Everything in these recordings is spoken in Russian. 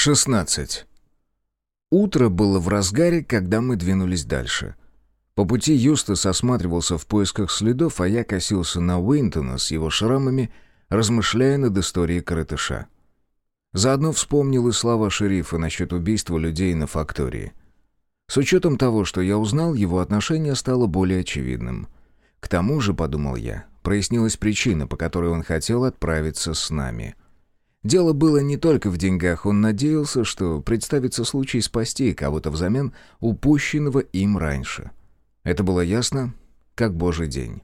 16. Утро было в разгаре, когда мы двинулись дальше. По пути Юстас осматривался в поисках следов, а я косился на Уинтона с его шрамами, размышляя над историей коротыша. Заодно вспомнил и слова шерифа насчет убийства людей на фактории. С учетом того, что я узнал, его отношение стало более очевидным. К тому же, подумал я, прояснилась причина, по которой он хотел отправиться с нами — Дело было не только в деньгах, он надеялся, что представится случай спасти кого-то взамен упущенного им раньше. Это было ясно, как божий день.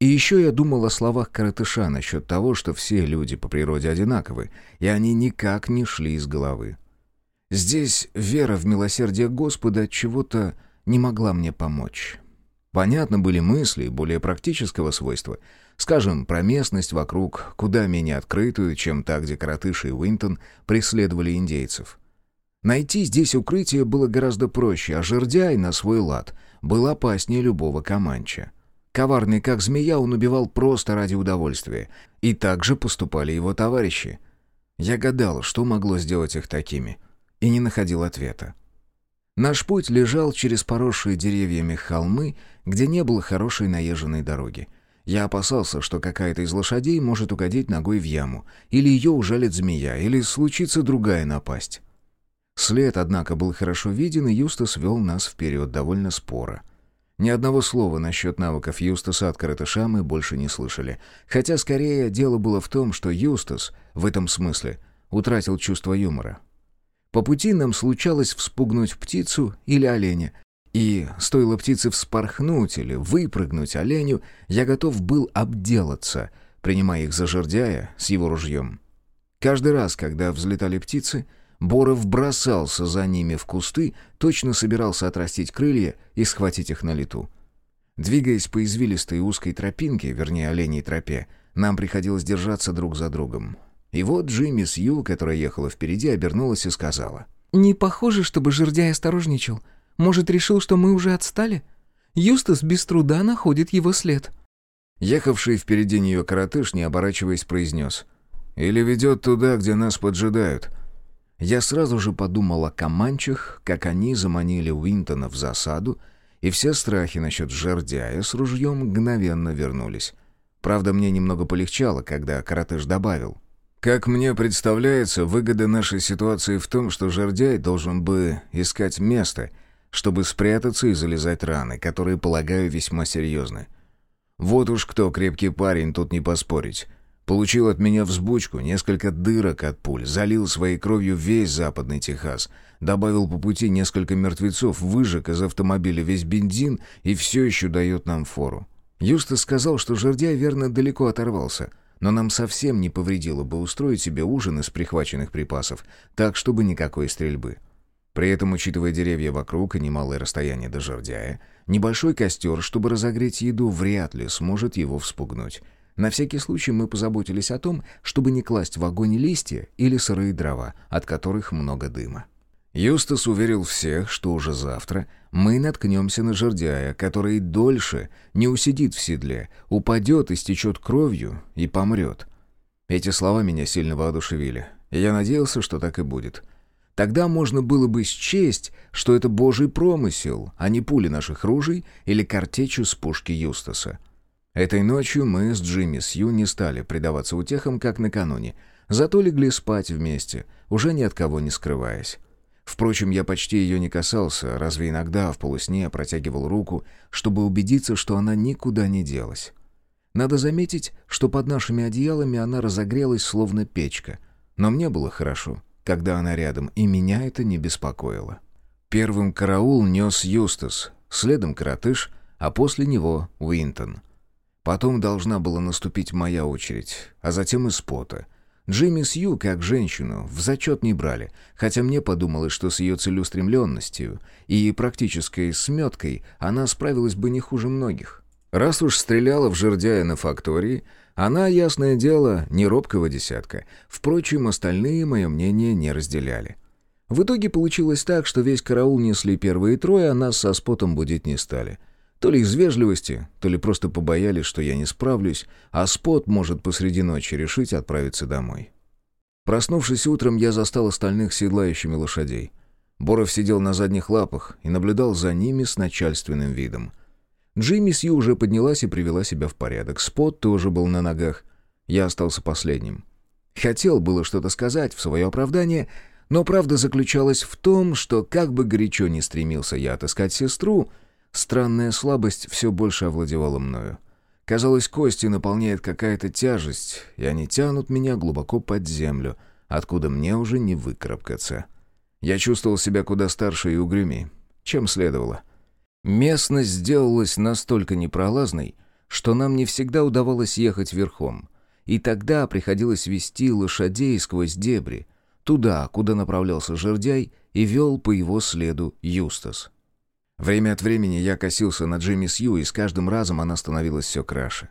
И еще я думал о словах коротыша насчет того, что все люди по природе одинаковы, и они никак не шли из головы. Здесь вера в милосердие Господа от чего-то не могла мне помочь. Понятно были мысли более практического свойства — Скажем, про местность вокруг, куда менее открытую, чем та, где Коротыш и Уинтон преследовали индейцев. Найти здесь укрытие было гораздо проще, а жердяй на свой лад был опаснее любого команча. Коварный как змея, он убивал просто ради удовольствия. И так же поступали его товарищи. Я гадал, что могло сделать их такими, и не находил ответа. Наш путь лежал через поросшие деревьями холмы, где не было хорошей наезженной дороги. Я опасался, что какая-то из лошадей может угодить ногой в яму, или ее ужалит змея, или случится другая напасть. След, однако, был хорошо виден, и Юстас вел нас вперед довольно споро. Ни одного слова насчет навыков Юстаса от коротыша мы больше не слышали, хотя скорее дело было в том, что Юстас, в этом смысле, утратил чувство юмора. По пути нам случалось вспугнуть птицу или оленя, и стоило птице вспорхнуть или выпрыгнуть оленю, я готов был обделаться, принимая их за жердяя с его ружьем. Каждый раз, когда взлетали птицы, Боров бросался за ними в кусты, точно собирался отрастить крылья и схватить их на лету. Двигаясь по извилистой узкой тропинке, вернее, оленей тропе, нам приходилось держаться друг за другом. И вот Джимми Сью, которая ехала впереди, обернулась и сказала. «Не похоже, чтобы жердяй осторожничал. Может, решил, что мы уже отстали? Юстас без труда находит его след». Ехавший впереди нее коротыш, не оборачиваясь, произнес. «Или ведет туда, где нас поджидают». Я сразу же подумал о команчах, как они заманили Уинтона в засаду, и все страхи насчет жердяя с ружьем мгновенно вернулись. Правда, мне немного полегчало, когда коротыш добавил. «Как мне представляется, выгода нашей ситуации в том, что жердяй должен бы искать место, чтобы спрятаться и залезать раны, которые, полагаю, весьма серьезны. Вот уж кто крепкий парень, тут не поспорить. Получил от меня взбучку, несколько дырок от пуль, залил своей кровью весь западный Техас, добавил по пути несколько мертвецов, выжег из автомобиля весь бензин и все еще дает нам фору. Юстас сказал, что жердяй верно далеко оторвался, но нам совсем не повредило бы устроить себе ужин из прихваченных припасов, так, чтобы никакой стрельбы. При этом, учитывая деревья вокруг и немалое расстояние до жердяя, небольшой костер, чтобы разогреть еду, вряд ли сможет его вспугнуть. На всякий случай мы позаботились о том, чтобы не класть в огонь листья или сырые дрова, от которых много дыма. Юстас уверил всех, что уже завтра мы наткнемся на жердяя, который дольше не усидит в седле, упадет, истечет кровью и помрет. Эти слова меня сильно воодушевили. Я надеялся, что так и будет. Тогда можно было бы счесть, что это божий промысел, а не пули наших ружей или картечью с пушки Юстаса. Этой ночью мы с Джимми Сью не стали предаваться утехам, как накануне, зато легли спать вместе, уже ни от кого не скрываясь. Впрочем, я почти ее не касался, разве иногда в полусне протягивал руку, чтобы убедиться, что она никуда не делась. Надо заметить, что под нашими одеялами она разогрелась, словно печка, но мне было хорошо когда она рядом, и меня это не беспокоило. Первым караул нес Юстас, следом Коротыш, а после него Уинтон. Потом должна была наступить моя очередь, а затем и Спота. Джимми Сью, как женщину, в зачет не брали, хотя мне подумалось, что с ее целеустремленностью и практической сметкой она справилась бы не хуже многих. Раз уж стреляла в жердяя на фактории, она, ясное дело, не робкого десятка. Впрочем, остальные мое мнение не разделяли. В итоге получилось так, что весь караул несли первые трое, а нас со спотом будить не стали. То ли из вежливости, то ли просто побоялись, что я не справлюсь, а спот может посреди ночи решить отправиться домой. Проснувшись утром, я застал остальных седлающими лошадей. Боров сидел на задних лапах и наблюдал за ними с начальственным видом. Джимми Сью уже поднялась и привела себя в порядок. Спот тоже был на ногах. Я остался последним. Хотел было что-то сказать в свое оправдание, но правда заключалась в том, что как бы горячо не стремился я отыскать сестру, странная слабость все больше овладевала мною. Казалось, кости наполняет какая-то тяжесть, и они тянут меня глубоко под землю, откуда мне уже не выкарабкаться. Я чувствовал себя куда старше и угрюмей, чем следовало. Местность сделалась настолько непролазной, что нам не всегда удавалось ехать верхом, и тогда приходилось вести лошадей сквозь дебри, туда, куда направлялся жердяй, и вел по его следу Юстас. Время от времени я косился на Джимми Сью, и с каждым разом она становилась все краше.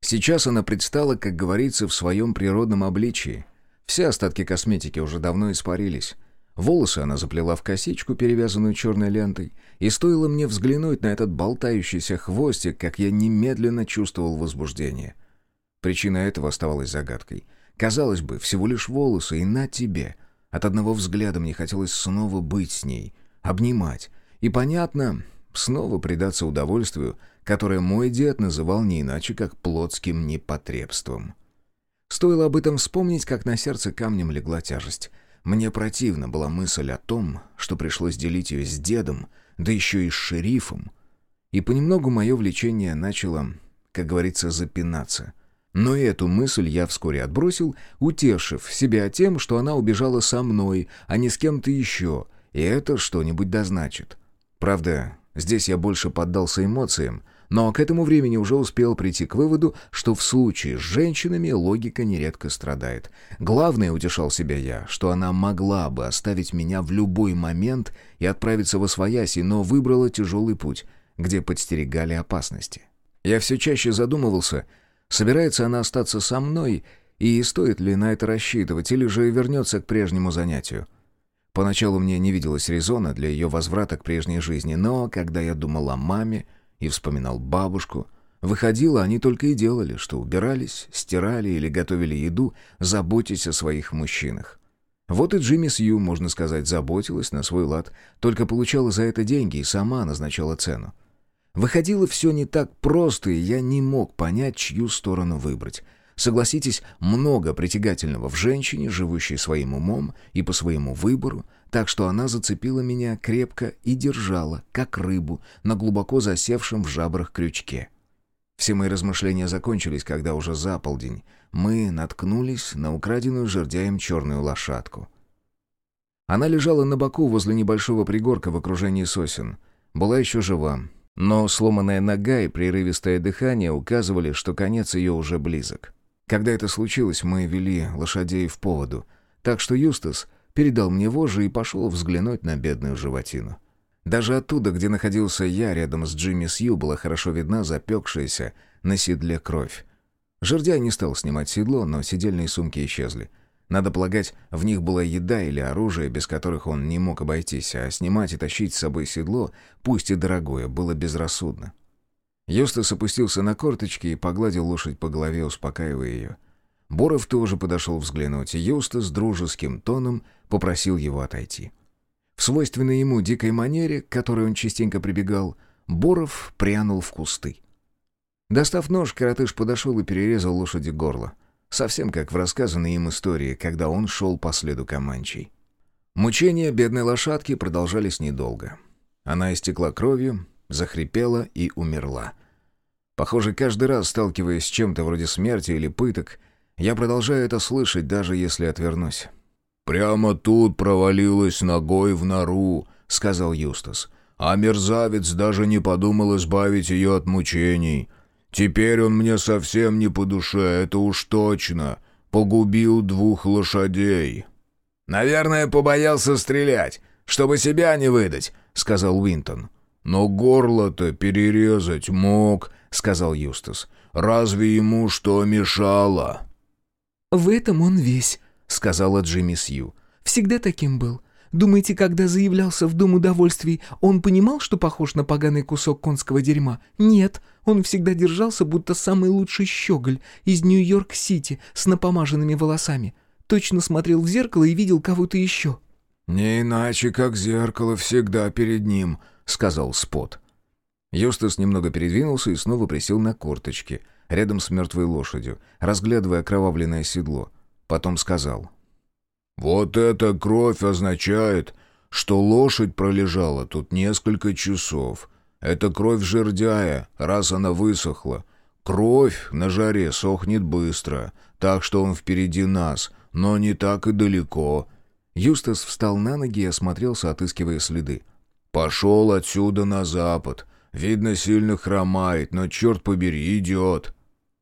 Сейчас она предстала, как говорится, в своем природном обличии. Все остатки косметики уже давно испарились. Волосы она заплела в косичку, перевязанную черной лентой, и стоило мне взглянуть на этот болтающийся хвостик, как я немедленно чувствовал возбуждение. Причина этого оставалась загадкой. Казалось бы, всего лишь волосы, и на тебе. От одного взгляда мне хотелось снова быть с ней, обнимать, и, понятно, снова предаться удовольствию, которое мой дед называл не иначе, как плотским непотребством. Стоило об этом вспомнить, как на сердце камнем легла тяжесть. Мне противна была мысль о том, что пришлось делить ее с дедом, да еще и с шерифом. И понемногу мое влечение начало, как говорится, запинаться. Но и эту мысль я вскоре отбросил, утешив себя тем, что она убежала со мной, а не с кем-то еще, и это что-нибудь дозначит. Правда, здесь я больше поддался эмоциям, но к этому времени уже успел прийти к выводу, что в случае с женщинами логика нередко страдает. Главное, утешал себя я, что она могла бы оставить меня в любой момент и отправиться во свояси, но выбрала тяжелый путь, где подстерегали опасности. Я все чаще задумывался, собирается она остаться со мной, и стоит ли на это рассчитывать, или же вернется к прежнему занятию. Поначалу мне не виделось резона для ее возврата к прежней жизни, но когда я думал о маме и вспоминал бабушку, выходило, они только и делали, что убирались, стирали или готовили еду, заботясь о своих мужчинах. Вот и Джимми Сью, можно сказать, заботилась на свой лад, только получала за это деньги и сама назначала цену. Выходило все не так просто, и я не мог понять, чью сторону выбрать — Согласитесь, много притягательного в женщине, живущей своим умом и по своему выбору, так что она зацепила меня крепко и держала, как рыбу, на глубоко засевшем в жабрах крючке. Все мои размышления закончились, когда уже за полдень мы наткнулись на украденную жердяем черную лошадку. Она лежала на боку возле небольшого пригорка в окружении сосен. Была еще жива, но сломанная нога и прерывистое дыхание указывали, что конец ее уже близок. Когда это случилось, мы вели лошадей в поводу, так что Юстас передал мне вожжи и пошел взглянуть на бедную животину. Даже оттуда, где находился я, рядом с Джимми Сью, была хорошо видна запекшаяся на седле кровь. Жердяй не стал снимать седло, но сидельные сумки исчезли. Надо полагать, в них была еда или оружие, без которых он не мог обойтись, а снимать и тащить с собой седло, пусть и дорогое, было безрассудно. Юстас опустился на корточки и погладил лошадь по голове, успокаивая ее. Боров тоже подошел взглянуть, и Юстас дружеским тоном попросил его отойти. В свойственной ему дикой манере, к которой он частенько прибегал, Боров прянул в кусты. Достав нож, коротыш подошел и перерезал лошади горло. Совсем как в рассказанной им истории, когда он шел по следу Каманчей. Мучения бедной лошадки продолжались недолго. Она истекла кровью, захрипела и умерла. Похоже, каждый раз, сталкиваясь с чем-то вроде смерти или пыток, я продолжаю это слышать, даже если отвернусь. «Прямо тут провалилась ногой в нору», — сказал Юстас. «А мерзавец даже не подумал избавить ее от мучений. Теперь он мне совсем не по душе, это уж точно. Погубил двух лошадей». «Наверное, побоялся стрелять, чтобы себя не выдать», — сказал Уинтон. «Но горло-то перерезать мог», — сказал Юстас. «Разве ему что мешало?» «В этом он весь», — сказала Джимми Сью. «Всегда таким был. Думаете, когда заявлялся в Дом удовольствий, он понимал, что похож на поганый кусок конского дерьма? Нет, он всегда держался, будто самый лучший щеголь из Нью-Йорк-Сити с напомаженными волосами. Точно смотрел в зеркало и видел кого-то еще». «Не иначе, как зеркало всегда перед ним», — сказал Спот. Юстас немного передвинулся и снова присел на корточки, рядом с мертвой лошадью, разглядывая окровавленное седло. Потом сказал. «Вот эта кровь означает, что лошадь пролежала тут несколько часов. Это кровь жердяя, раз она высохла. Кровь на жаре сохнет быстро, так что он впереди нас, но не так и далеко». Юстас встал на ноги и осмотрелся, отыскивая следы. «Пошел отсюда на запад. Видно, сильно хромает, но, черт побери, идет».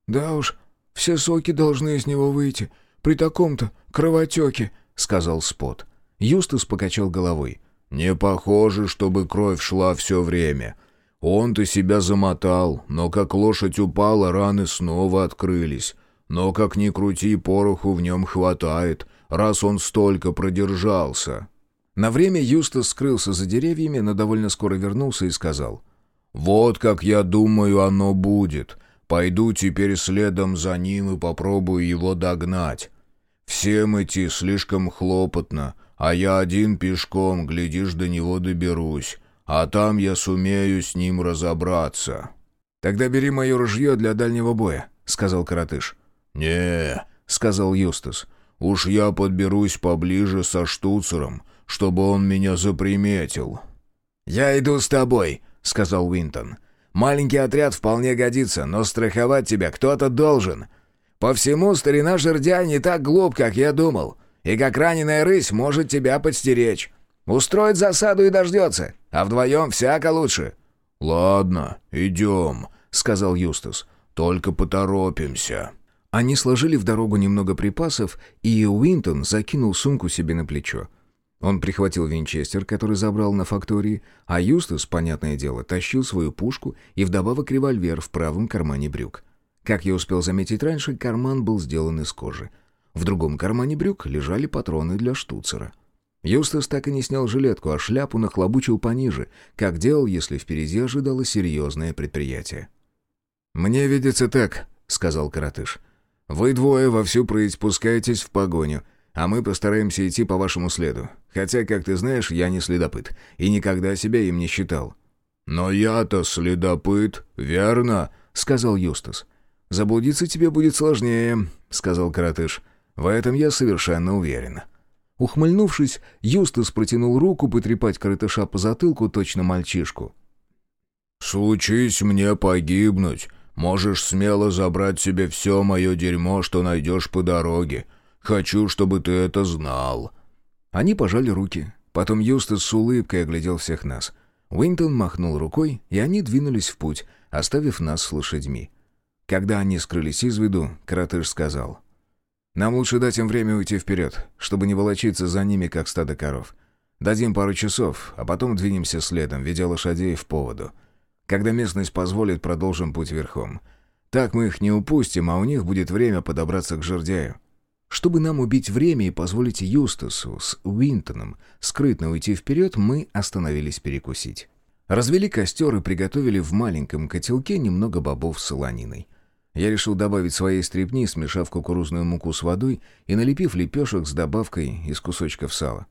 «Да уж, все соки должны из него выйти. При таком-то кровотеке», — сказал Спот. Юстас покачал головой. «Не похоже, чтобы кровь шла все время. Он-то себя замотал, но как лошадь упала, раны снова открылись. Но как ни крути, пороху в нем хватает, раз он столько продержался». На время Юстас скрылся за деревьями, но довольно скоро вернулся и сказал. «Вот как я думаю, оно будет. Пойду теперь следом за ним и попробую его догнать. Всем идти слишком хлопотно, а я один пешком, глядишь, до него доберусь, а там я сумею с ним разобраться». «Тогда бери мое ружье для дальнего боя», — сказал Каратыш. «Не», — сказал Юстас, — «уж я подберусь поближе со штуцером, чтобы он меня заприметил». «Я иду с тобой», — сказал Уинтон. «Маленький отряд вполне годится, но страховать тебя кто-то должен. По всему старина жердя не так глуп, как я думал, и как раненая рысь может тебя подстеречь. Устроит засаду и дождется, а вдвоем всяко лучше». «Ладно, идем», — сказал Юстас. «Только поторопимся». Они сложили в дорогу немного припасов, и Уинтон закинул сумку себе на плечо. Он прихватил винчестер, который забрал на фактории, а Юстас, понятное дело, тащил свою пушку и вдобавок револьвер в правом кармане брюк. Как я успел заметить раньше, карман был сделан из кожи. В другом кармане брюк лежали патроны для штуцера. Юстас так и не снял жилетку, а шляпу нахлобучил пониже, как делал, если впереди ожидало серьезное предприятие. «Мне видится так», — сказал коротыш. «Вы двое вовсю прыть спускаетесь в погоню, а мы постараемся идти по вашему следу. Хотя, как ты знаешь, я не следопыт, и никогда себя им не считал». «Но я-то следопыт, верно?» — сказал Юстас. «Заблудиться тебе будет сложнее», — сказал Каратыш. «В этом я совершенно уверен». Ухмыльнувшись, Юстас протянул руку потрепать Каратыша по затылку, точно мальчишку. «Случись мне погибнуть, можешь смело забрать себе все мое дерьмо, что найдешь по дороге. Хочу, чтобы ты это знал». Они пожали руки. Потом Юстас с улыбкой оглядел всех нас. Уинтон махнул рукой, и они двинулись в путь, оставив нас с лошадьми. Когда они скрылись из виду, Каратыш сказал. «Нам лучше дать им время уйти вперед, чтобы не волочиться за ними, как стадо коров. Дадим пару часов, а потом двинемся следом, ведя лошадей в поводу. Когда местность позволит, продолжим путь верхом. Так мы их не упустим, а у них будет время подобраться к жердяю. Чтобы нам убить время и позволить Юстасу с Уинтоном скрытно уйти вперед, мы остановились перекусить. Развели костер и приготовили в маленьком котелке немного бобов с солониной. Я решил добавить своей стрепни, смешав кукурузную муку с водой и налепив лепешек с добавкой из кусочков сала.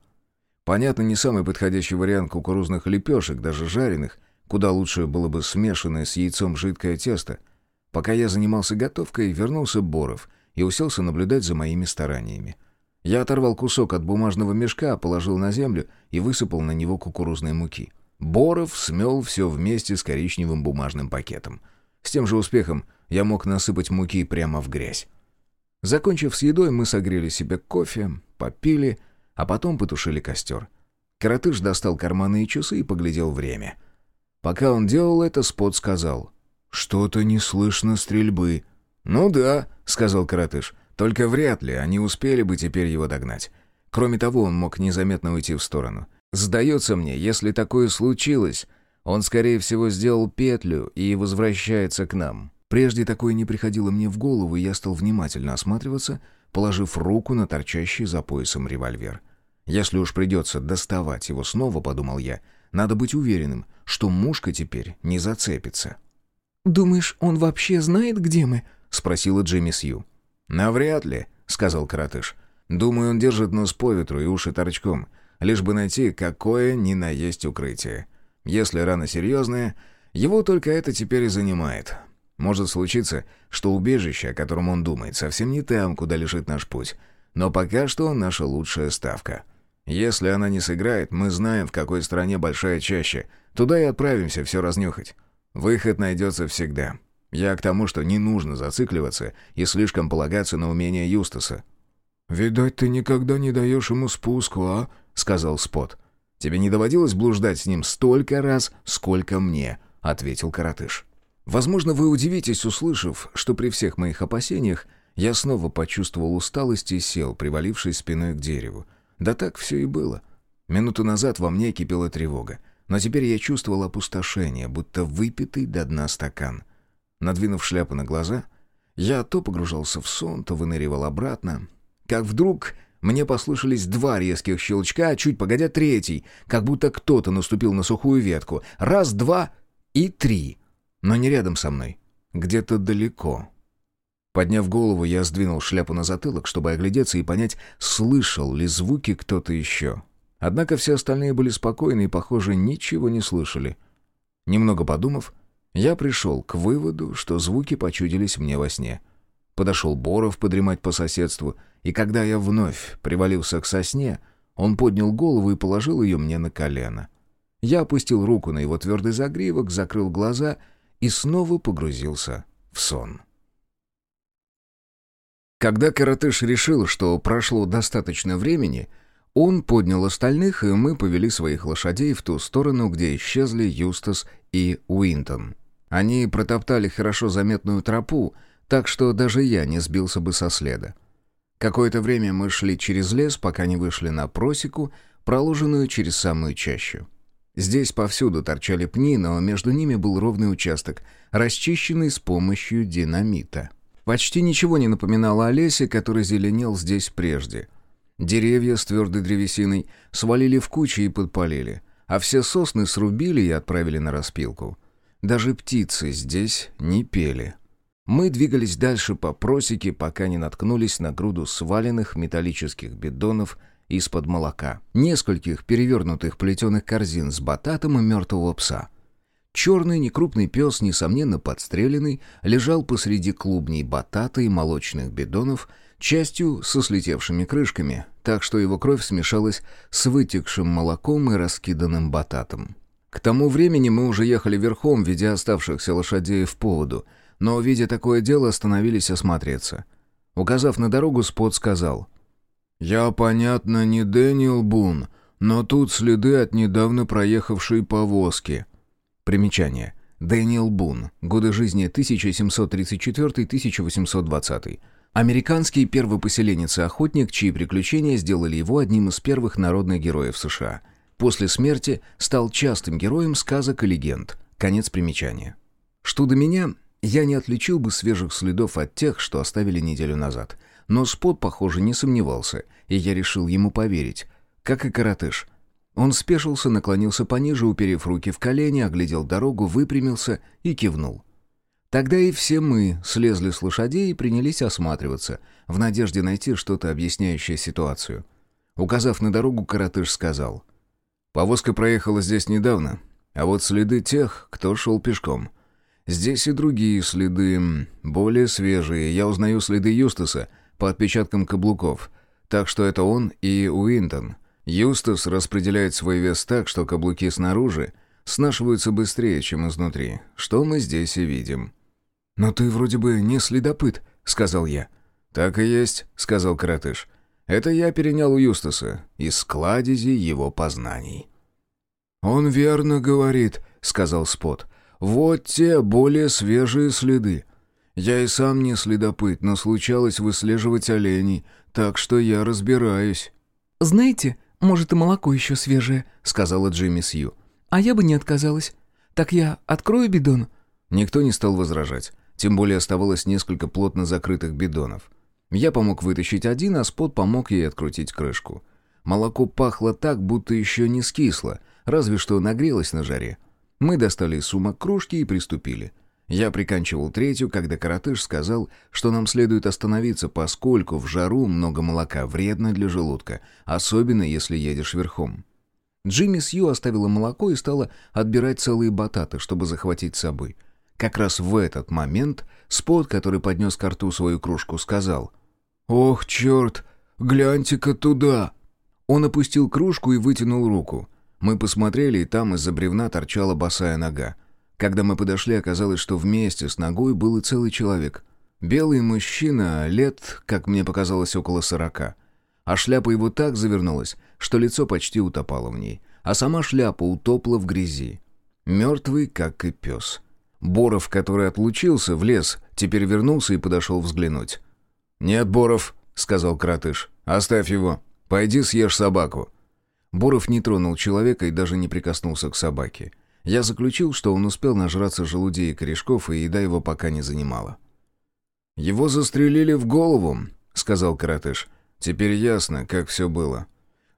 Понятно, не самый подходящий вариант кукурузных лепешек, даже жареных, куда лучше было бы смешанное с яйцом жидкое тесто. Пока я занимался готовкой, вернулся Боров и уселся наблюдать за моими стараниями. Я оторвал кусок от бумажного мешка, положил на землю и высыпал на него кукурузной муки. Боров смел все вместе с коричневым бумажным пакетом. С тем же успехом я мог насыпать муки прямо в грязь. Закончив с едой, мы согрели себе кофе, попили, а потом потушили костер. Каратыш достал карманные часы и поглядел время. Пока он делал это, Спот сказал. «Что-то не слышно стрельбы». «Ну да», — сказал Каратыш. «Только вряд ли они успели бы теперь его догнать. Кроме того, он мог незаметно уйти в сторону. Сдается мне, если такое случилось, он, скорее всего, сделал петлю и возвращается к нам». Прежде такое не приходило мне в голову, и я стал внимательно осматриваться, положив руку на торчащий за поясом револьвер. Если уж придется доставать его снова, подумал я, надо быть уверенным, что мушка теперь не зацепится. «Думаешь, он вообще знает, где мы?» — спросила Джимми Сью. «Навряд ли», — сказал Каратыш. Думаю, он держит нос по ветру и уши торчком, лишь бы найти какое ни на есть укрытие. Если рана серьезная, его только это теперь и занимает. Может случиться, что убежище, о котором он думает, совсем не там, куда лежит наш путь. Но пока что наша лучшая ставка. Если она не сыграет, мы знаем, в какой стране большая чаща. Туда и отправимся все разнюхать. Выход найдется всегда. Я к тому, что не нужно зацикливаться и слишком полагаться на умение Юстаса. «Видать, ты никогда не даешь ему спуску, а?» — сказал Спот. «Тебе не доводилось блуждать с ним столько раз, сколько мне», — ответил Каратыш. Возможно, вы удивитесь, услышав, что при всех моих опасениях я снова почувствовал усталость и сел, привалившись спиной к дереву. Да так все и было. Минуту назад во мне кипела тревога, но теперь я чувствовал опустошение, будто выпитый до дна стакан. Надвинув шляпу на глаза, я то погружался в сон, то выныривал обратно. Как вдруг мне послышались два резких щелчка, а чуть погодя третий, как будто кто-то наступил на сухую ветку. Раз, два и три — но не рядом со мной. Где-то далеко. Подняв голову, я сдвинул шляпу на затылок, чтобы оглядеться и понять, слышал ли звуки кто-то еще. Однако все остальные были спокойны и, похоже, ничего не слышали. Немного подумав, я пришел к выводу, что звуки почудились мне во сне. Подошел Боров подремать по соседству, и когда я вновь привалился к сосне, он поднял голову и положил ее мне на колено. Я опустил руку на его твердый загривок, закрыл глаза — и снова погрузился в сон. Когда Каратыш решил, что прошло достаточно времени, он поднял остальных, и мы повели своих лошадей в ту сторону, где исчезли Юстас и Уинтон. Они протоптали хорошо заметную тропу, так что даже я не сбился бы со следа. Какое-то время мы шли через лес, пока не вышли на просеку, проложенную через самую чащу. Здесь повсюду торчали пни, но между ними был ровный участок, расчищенный с помощью динамита. Почти ничего не напоминало о лесе, который зеленел здесь прежде. Деревья с твердой древесиной свалили в кучи и подпалили, а все сосны срубили и отправили на распилку. Даже птицы здесь не пели. Мы двигались дальше по просеке, пока не наткнулись на груду сваленных металлических бидонов из-под молока, нескольких перевернутых плетеных корзин с бататом и мертвого пса. Черный некрупный пес, несомненно подстреленный, лежал посреди клубней батата и молочных бидонов, частью со слетевшими крышками, так что его кровь смешалась с вытекшим молоком и раскиданным бататом. К тому времени мы уже ехали верхом, ведя оставшихся лошадей в поводу, но, видя такое дело, остановились осмотреться. Указав на дорогу, Спот сказал — «Я, понятно, не Дэниел Бун, но тут следы от недавно проехавшей повозки». Примечание. Дэниел Бун. Годы жизни 1734-1820. Американский первопоселенец и охотник, чьи приключения сделали его одним из первых народных героев США. После смерти стал частым героем сказок и легенд. Конец примечания. Что до меня, я не отличил бы свежих следов от тех, что оставили неделю назад – но Спот, похоже, не сомневался, и я решил ему поверить. Как и коротыш. Он спешился, наклонился пониже, уперев руки в колени, оглядел дорогу, выпрямился и кивнул. Тогда и все мы слезли с лошадей и принялись осматриваться, в надежде найти что-то объясняющее ситуацию. Указав на дорогу, коротыш сказал. «Повозка проехала здесь недавно, а вот следы тех, кто шел пешком. Здесь и другие следы, более свежие. Я узнаю следы Юстаса, по отпечаткам каблуков. Так что это он и Уинтон. Юстас распределяет свой вес так, что каблуки снаружи снашиваются быстрее, чем изнутри, что мы здесь и видим. «Но ты вроде бы не следопыт», — сказал я. «Так и есть», — сказал Каратыш. «Это я перенял у Юстаса из складези его познаний». «Он верно говорит», — сказал Спот. «Вот те более свежие следы. Я и сам не следопыт, но случалось выслеживать оленей, так что я разбираюсь». «Знаете, может, и молоко еще свежее», — сказала Джимми Сью. «А я бы не отказалась. Так я открою бидон?» Никто не стал возражать, тем более оставалось несколько плотно закрытых бидонов. Я помог вытащить один, а Спот помог ей открутить крышку. Молоко пахло так, будто еще не скисло, разве что нагрелось на жаре. Мы достали из сумок кружки и приступили — Я приканчивал третью, когда коротыш сказал, что нам следует остановиться, поскольку в жару много молока вредно для желудка, особенно если едешь верхом. Джимми Сью оставила молоко и стала отбирать целые бататы, чтобы захватить с собой. Как раз в этот момент Спот, который поднес к рту свою кружку, сказал «Ох, черт, гляньте-ка туда!» Он опустил кружку и вытянул руку. Мы посмотрели, и там из-за бревна торчала босая нога. Когда мы подошли, оказалось, что вместе с ногой был и целый человек. Белый мужчина, лет, как мне показалось, около сорока. А шляпа его так завернулась, что лицо почти утопало в ней, а сама шляпа утопла в грязи. Мертвый, как и пес. Боров, который отлучился, в лес, теперь вернулся и подошел взглянуть. «Нет, Боров», — сказал Кратыш, — «оставь его. Пойди съешь собаку». Боров не тронул человека и даже не прикоснулся к собаке. Я заключил, что он успел нажраться желудей и корешков, и еда его пока не занимала. «Его застрелили в голову», — сказал Каратыш. «Теперь ясно, как все было».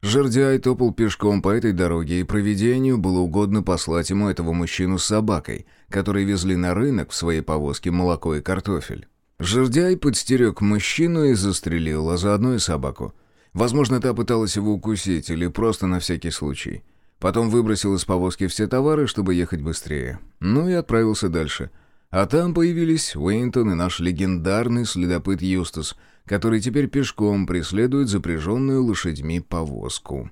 Жердяй топал пешком по этой дороге, и провидению было угодно послать ему этого мужчину с собакой, который везли на рынок в своей повозке молоко и картофель. Жердяй подстерег мужчину и застрелил, а заодно и собаку. Возможно, та пыталась его укусить или просто на всякий случай. Потом выбросил из повозки все товары, чтобы ехать быстрее. Ну и отправился дальше. А там появились Уэйнтон и наш легендарный следопыт Юстас, который теперь пешком преследует запряженную лошадьми повозку.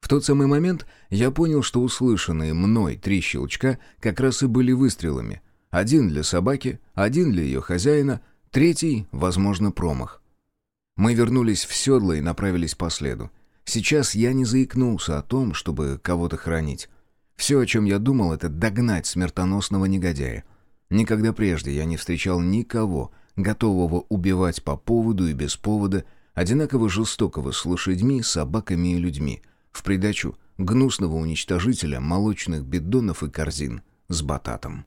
В тот самый момент я понял, что услышанные мной три щелчка как раз и были выстрелами. Один для собаки, один для ее хозяина, третий, возможно, промах. Мы вернулись в седло и направились по следу. Сейчас я не заикнулся о том, чтобы кого-то хранить. Все, о чем я думал, это догнать смертоносного негодяя. Никогда прежде я не встречал никого, готового убивать по поводу и без повода, одинаково жестокого с лошадьми, собаками и людьми, в придачу гнусного уничтожителя молочных бидонов и корзин с бататом.